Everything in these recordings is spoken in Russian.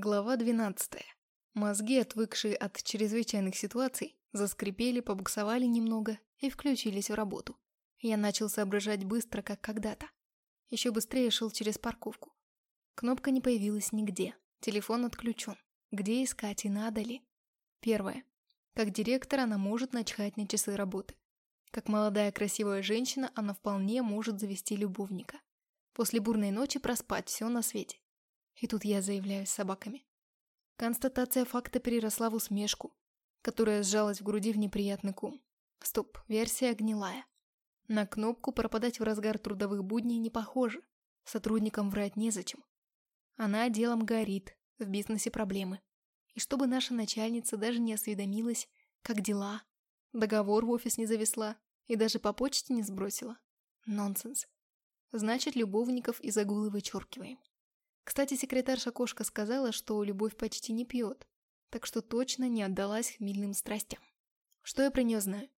Глава 12. Мозги, отвыкшие от чрезвычайных ситуаций, заскрипели, побуксовали немного и включились в работу. Я начал соображать быстро, как когда-то. Еще быстрее шел через парковку. Кнопка не появилась нигде. Телефон отключен. Где искать и надо ли? Первое. Как директор она может начхать на часы работы. Как молодая красивая женщина она вполне может завести любовника. После бурной ночи проспать все на свете. И тут я заявляюсь собаками. Констатация факта переросла в усмешку, которая сжалась в груди в неприятный кум. Стоп, версия гнилая. На кнопку пропадать в разгар трудовых будней не похоже. Сотрудникам врать незачем. Она делом горит, в бизнесе проблемы. И чтобы наша начальница даже не осведомилась, как дела, договор в офис не завесла и даже по почте не сбросила. Нонсенс. Значит, любовников и загулы вычеркиваем. Кстати, секретарша-кошка сказала, что любовь почти не пьет, так что точно не отдалась хмельным страстям. Что я про нее знаю?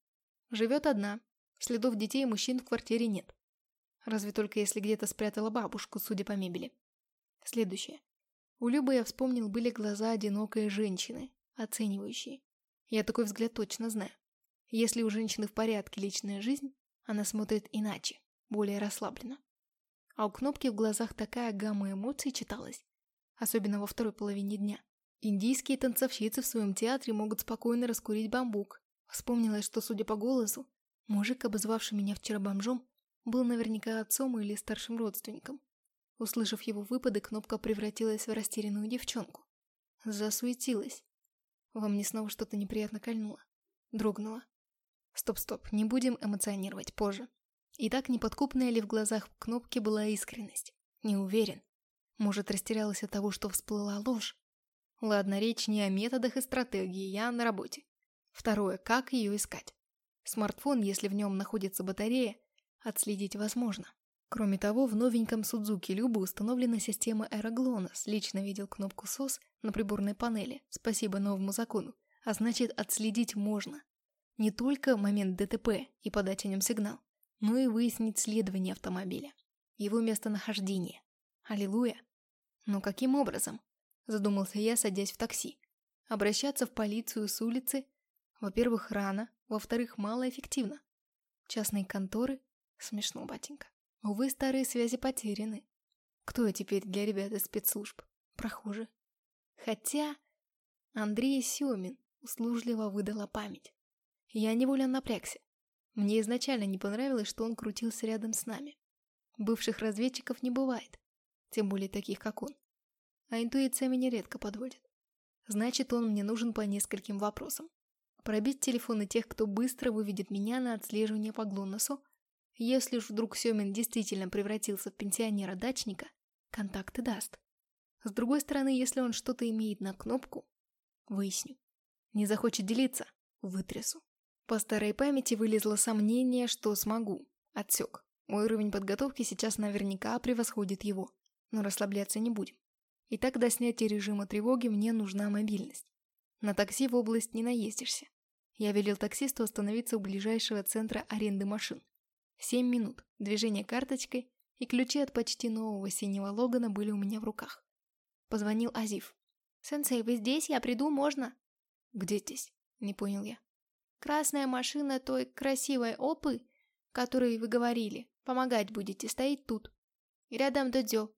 Живет одна, следов детей и мужчин в квартире нет. Разве только если где-то спрятала бабушку, судя по мебели. Следующее. У Любы, я вспомнил, были глаза одинокой женщины, оценивающие. Я такой взгляд точно знаю. Если у женщины в порядке личная жизнь, она смотрит иначе, более расслабленно а у кнопки в глазах такая гамма эмоций читалась, особенно во второй половине дня. Индийские танцовщицы в своем театре могут спокойно раскурить бамбук. Вспомнилось, что, судя по голосу, мужик, обозвавший меня вчера бомжом, был наверняка отцом или старшим родственником. Услышав его выпады, кнопка превратилась в растерянную девчонку. Засуетилась. Во мне снова что-то неприятно кольнуло. Дрогнуло. Стоп-стоп, не будем эмоционировать позже. И так неподкупная ли в глазах кнопки была искренность? Не уверен. Может, растерялась от того, что всплыла ложь? Ладно, речь не о методах и стратегии, я на работе. Второе, как ее искать? Смартфон, если в нем находится батарея, отследить возможно. Кроме того, в новеньком Судзуки Любы установлена система Aeroglonus. Лично видел кнопку SOS на приборной панели, спасибо новому закону. А значит, отследить можно. Не только момент ДТП и подать о нем сигнал, но и выяснить следование автомобиля, его местонахождение. Аллилуйя. Но каким образом? Задумался я, садясь в такси. Обращаться в полицию с улицы, во-первых, рано, во-вторых, малоэффективно. Частные конторы? Смешно, батенька. Увы, старые связи потеряны. Кто я теперь для ребят из спецслужб? Прохожий. Хотя... Андрей Семин услужливо выдала память. Я невольно напрягся. Мне изначально не понравилось, что он крутился рядом с нами. Бывших разведчиков не бывает, тем более таких, как он. А интуиция меня редко подводит. Значит, он мне нужен по нескольким вопросам. Пробить телефоны тех, кто быстро выведет меня на отслеживание по ГЛОНАССу. Если уж вдруг Семин действительно превратился в пенсионера-дачника, контакты даст. С другой стороны, если он что-то имеет на кнопку, выясню. Не захочет делиться – вытрясу. По старой памяти вылезло сомнение, что смогу. Отсек. Мой уровень подготовки сейчас наверняка превосходит его. Но расслабляться не будем. И так до снятия режима тревоги мне нужна мобильность. На такси в область не наездишься. Я велел таксисту остановиться у ближайшего центра аренды машин. Семь минут, движение карточкой и ключи от почти нового синего Логана были у меня в руках. Позвонил Азив. «Сенсей, вы здесь? Я приду, можно?» «Где здесь?» – не понял я. Красная машина той красивой опы, которой вы говорили, помогать будете, стоит тут. Рядом додзё.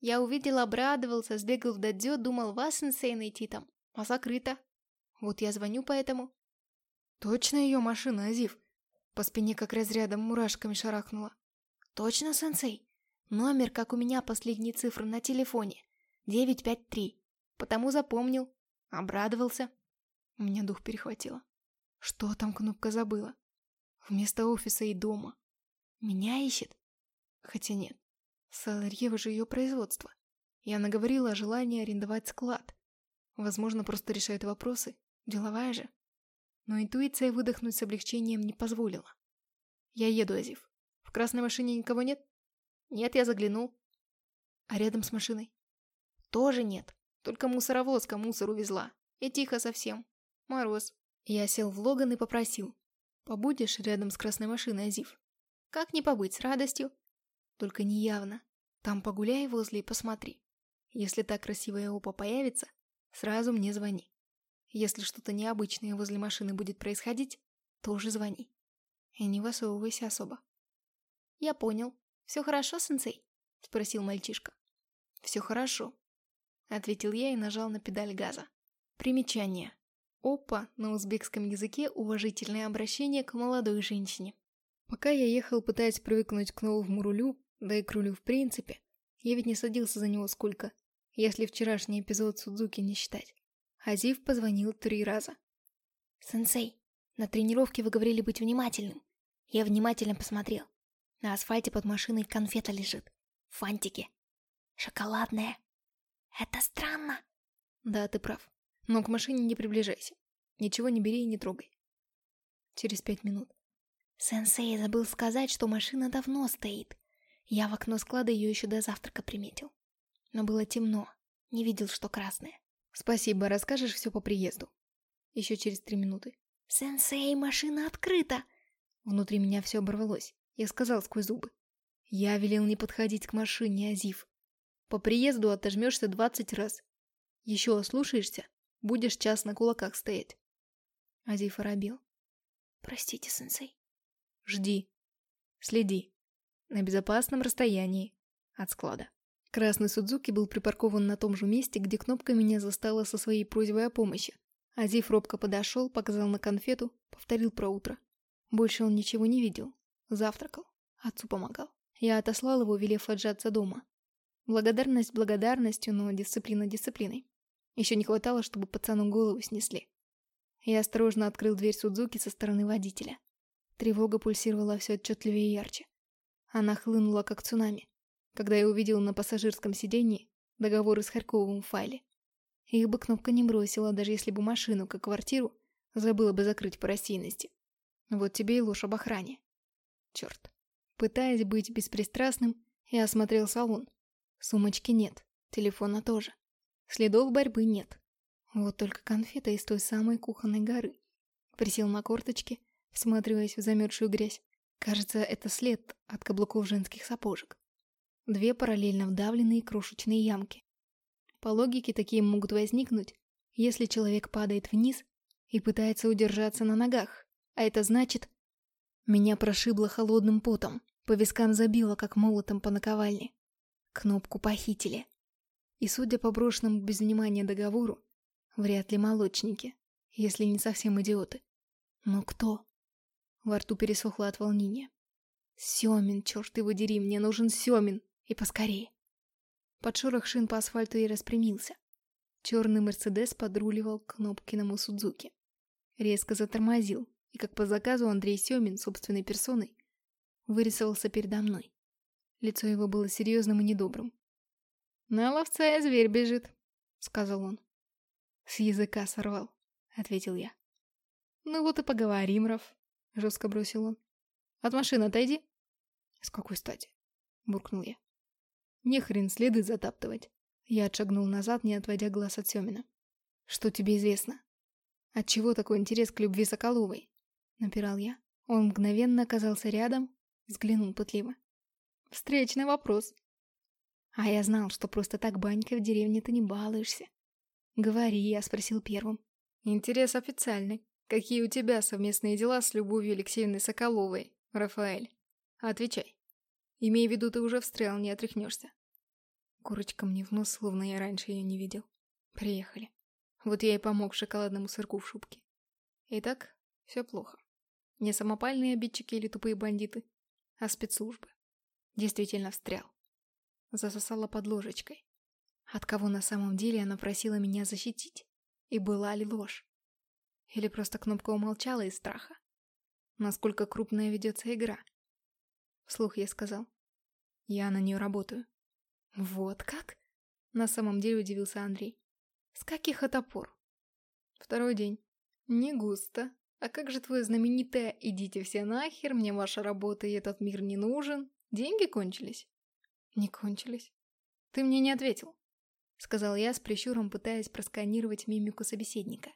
Я увидел, обрадовался, сбегал в додзё, думал, вас сенсей найти там, а закрыто. Вот я звоню поэтому. Точно ее машина, Азив? По спине как разрядом мурашками шарахнула. Точно, сенсей? Номер, как у меня последние цифры на телефоне. 953. Потому запомнил. Обрадовался. У меня дух перехватило. Что там кнопка забыла? Вместо офиса и дома. Меня ищет? Хотя нет. Саларьева же ее производство. Я наговорила о желании арендовать склад. Возможно, просто решает вопросы. Деловая же. Но интуиция выдохнуть с облегчением не позволила. Я еду, Азив. В красной машине никого нет? Нет, я заглянул. А рядом с машиной? Тоже нет. Только мусоровозка мусор увезла. И тихо совсем. Мороз. Я сел в Логан и попросил. «Побудешь рядом с красной машиной, Азив?» «Как не побыть, с радостью?» «Только не явно. Там погуляй возле и посмотри. Если та красивая опа появится, сразу мне звони. Если что-то необычное возле машины будет происходить, тоже звони. И не высовывайся особо. Я понял. Все хорошо, сенсей? Спросил мальчишка. Все хорошо. Ответил я и нажал на педаль газа. Примечание. Опа на узбекском языке уважительное обращение к молодой женщине. Пока я ехал, пытаясь привыкнуть к новому рулю, да и к рулю в принципе, я ведь не садился за него сколько, если вчерашний эпизод Судзуки не считать. Азив позвонил три раза. «Сенсей, на тренировке вы говорили быть внимательным. Я внимательно посмотрел. На асфальте под машиной конфета лежит. Фантики. Шоколадная. Это странно». «Да, ты прав. Но к машине не приближайся. Ничего не бери и не трогай». Через пять минут. «Сенсей забыл сказать, что машина давно стоит. Я в окно склада ее еще до завтрака приметил. Но было темно, не видел, что красное. Спасибо, расскажешь все по приезду. Еще через три минуты. Сенсей, машина открыта! Внутри меня все оборвалось. Я сказал сквозь зубы. Я велел не подходить к машине, Азив. По приезду отожмешься двадцать раз. Еще ослушаешься, будешь час на кулаках стоять. Азив оробил. Простите, сенсей. Жди. Следи на безопасном расстоянии от склада. Красный Судзуки был припаркован на том же месте, где кнопка меня застала со своей просьбой о помощи. Азив робко подошел, показал на конфету, повторил про утро. Больше он ничего не видел. Завтракал. Отцу помогал. Я отослал его, велев отжаться дома. Благодарность благодарностью, но дисциплина дисциплиной. Еще не хватало, чтобы пацану голову снесли. Я осторожно открыл дверь Судзуки со стороны водителя. Тревога пульсировала все отчетливее и ярче. Она хлынула как цунами, когда я увидел на пассажирском сиденье договоры с Харьковым в файле. Их бы кнопка не бросила, даже если бы машину, как квартиру, забыла бы закрыть по рассеянности. Вот тебе и ложь об охране. Черт. Пытаясь быть беспристрастным, я осмотрел салон. Сумочки нет, телефона тоже. Следов борьбы нет. Вот только конфета из той самой кухонной горы. Присел на корточки, всматриваясь в замерзшую грязь. Кажется, это след от каблуков женских сапожек. Две параллельно вдавленные крошечные ямки. По логике такие могут возникнуть, если человек падает вниз и пытается удержаться на ногах, а это значит... Меня прошибло холодным потом, по вискам забило, как молотом по наковальне. Кнопку похитили. И судя по брошенному без внимания договору, вряд ли молочники, если не совсем идиоты. Но кто? Во рту пересохло от волнения. Семин, черт его дери, мне нужен Семин. И поскорее. Под шорох шин по асфальту и распрямился. Черный Мерседес подруливал к Кнопкиному Судзуки. Резко затормозил, и как по заказу Андрей Семин собственной персоной вырисовался передо мной. Лицо его было серьезным и недобрым. «На ловца и зверь бежит», — сказал он. «С языка сорвал», — ответил я. «Ну вот и поговорим, Раф», — жестко бросил он. «От машины отойди». «С какой стати?» — буркнул я. «Не хрен следы затаптывать». Я отшагнул назад, не отводя глаз от Семина. «Что тебе известно?» «Отчего такой интерес к любви Соколовой?» — напирал я. Он мгновенно оказался рядом, взглянул пытливо. «Встречный вопрос». «А я знал, что просто так банькой в деревне ты не балуешься». «Говори», — я спросил первым. «Интерес официальный», Какие у тебя совместные дела с Любовью Алексеевной Соколовой, Рафаэль? Отвечай. Имей в виду, ты уже встрял, не отряхнешься. Курочка мне в нос, словно я раньше ее не видел. Приехали. Вот я и помог шоколадному сырку в шубке. Итак, все плохо. Не самопальные обидчики или тупые бандиты, а спецслужбы. Действительно встрял. Засосала под ложечкой. От кого на самом деле она просила меня защитить? И была ли ложь? Или просто кнопка умолчала из страха? Насколько крупная ведется игра? Вслух я сказал. Я на нее работаю. Вот как? На самом деле удивился Андрей. С каких это пор? Второй день. Не густо. А как же твое знаменитое «идите все нахер, мне ваша работа и этот мир не нужен»? Деньги кончились? Не кончились. Ты мне не ответил. Сказал я с прищуром, пытаясь просканировать мимику собеседника.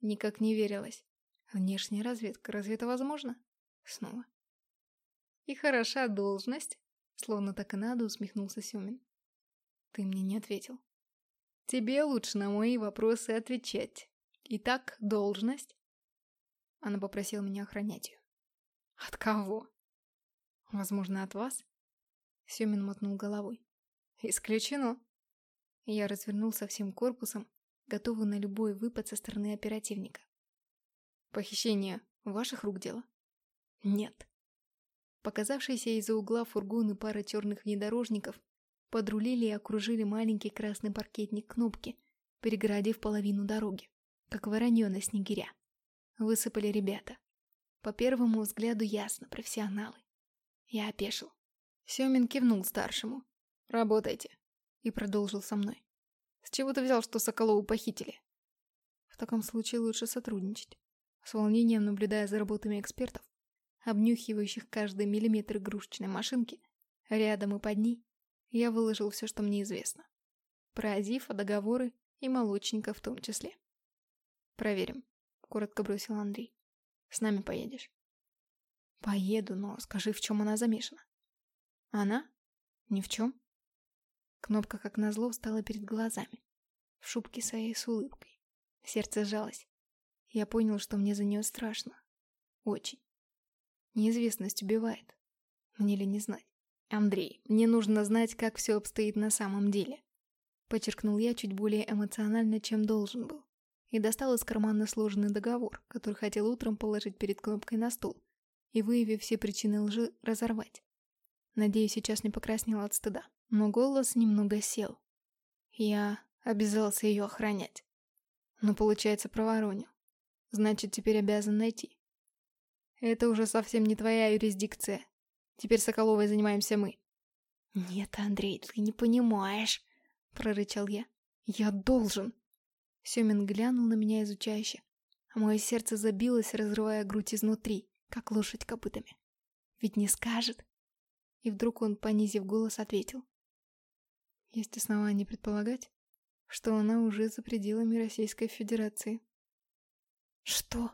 Никак не верилось. Внешняя разведка, разве это возможно? Снова. И хороша должность. Словно так и надо, усмехнулся Сюмин. Ты мне не ответил. Тебе лучше на мои вопросы отвечать. Итак, должность?» Она попросила меня охранять ее. «От кого?» «Возможно, от вас?» Семин мотнул головой. «Исключено». Я развернулся всем корпусом, готовый на любой выпад со стороны оперативника. «Похищение ваших рук дело?» «Нет». Показавшиеся из-за угла фургон и пара черных внедорожников подрулили и окружили маленький красный паркетник кнопки, перегородив половину дороги, как воронье на снегиря. Высыпали ребята. По первому взгляду ясно, профессионалы. Я опешил. Семин кивнул старшему. «Работайте». И продолжил со мной. «С чего ты взял, что Соколову похитили?» В таком случае лучше сотрудничать. С волнением наблюдая за работами экспертов, обнюхивающих каждый миллиметр игрушечной машинки, рядом и под ней, я выложил все, что мне известно. Про Азифа, договоры и молочника в том числе. «Проверим», — коротко бросил Андрей. «С нами поедешь». «Поеду, но скажи, в чем она замешана?» «Она? Ни в чем». Кнопка, как назло, встала перед глазами. В шубке своей с улыбкой. Сердце сжалось. Я понял, что мне за нее страшно. Очень. Неизвестность убивает. Мне ли не знать? «Андрей, мне нужно знать, как все обстоит на самом деле», подчеркнул я чуть более эмоционально, чем должен был, и достал из кармана сложенный договор, который хотел утром положить перед кнопкой на стол, и, выявив все причины лжи, разорвать. Надеюсь, сейчас не покраснел от стыда, но голос немного сел. Я обязался ее охранять. Но, получается, проворонил. Значит, теперь обязан найти. Это уже совсем не твоя юрисдикция, Теперь Соколовой занимаемся мы». «Нет, Андрей, ты не понимаешь», — прорычал я. «Я должен». Семин глянул на меня изучающе, а мое сердце забилось, разрывая грудь изнутри, как лошадь копытами. «Ведь не скажет». И вдруг он, понизив голос, ответил. «Есть основания предполагать, что она уже за пределами Российской Федерации». «Что?»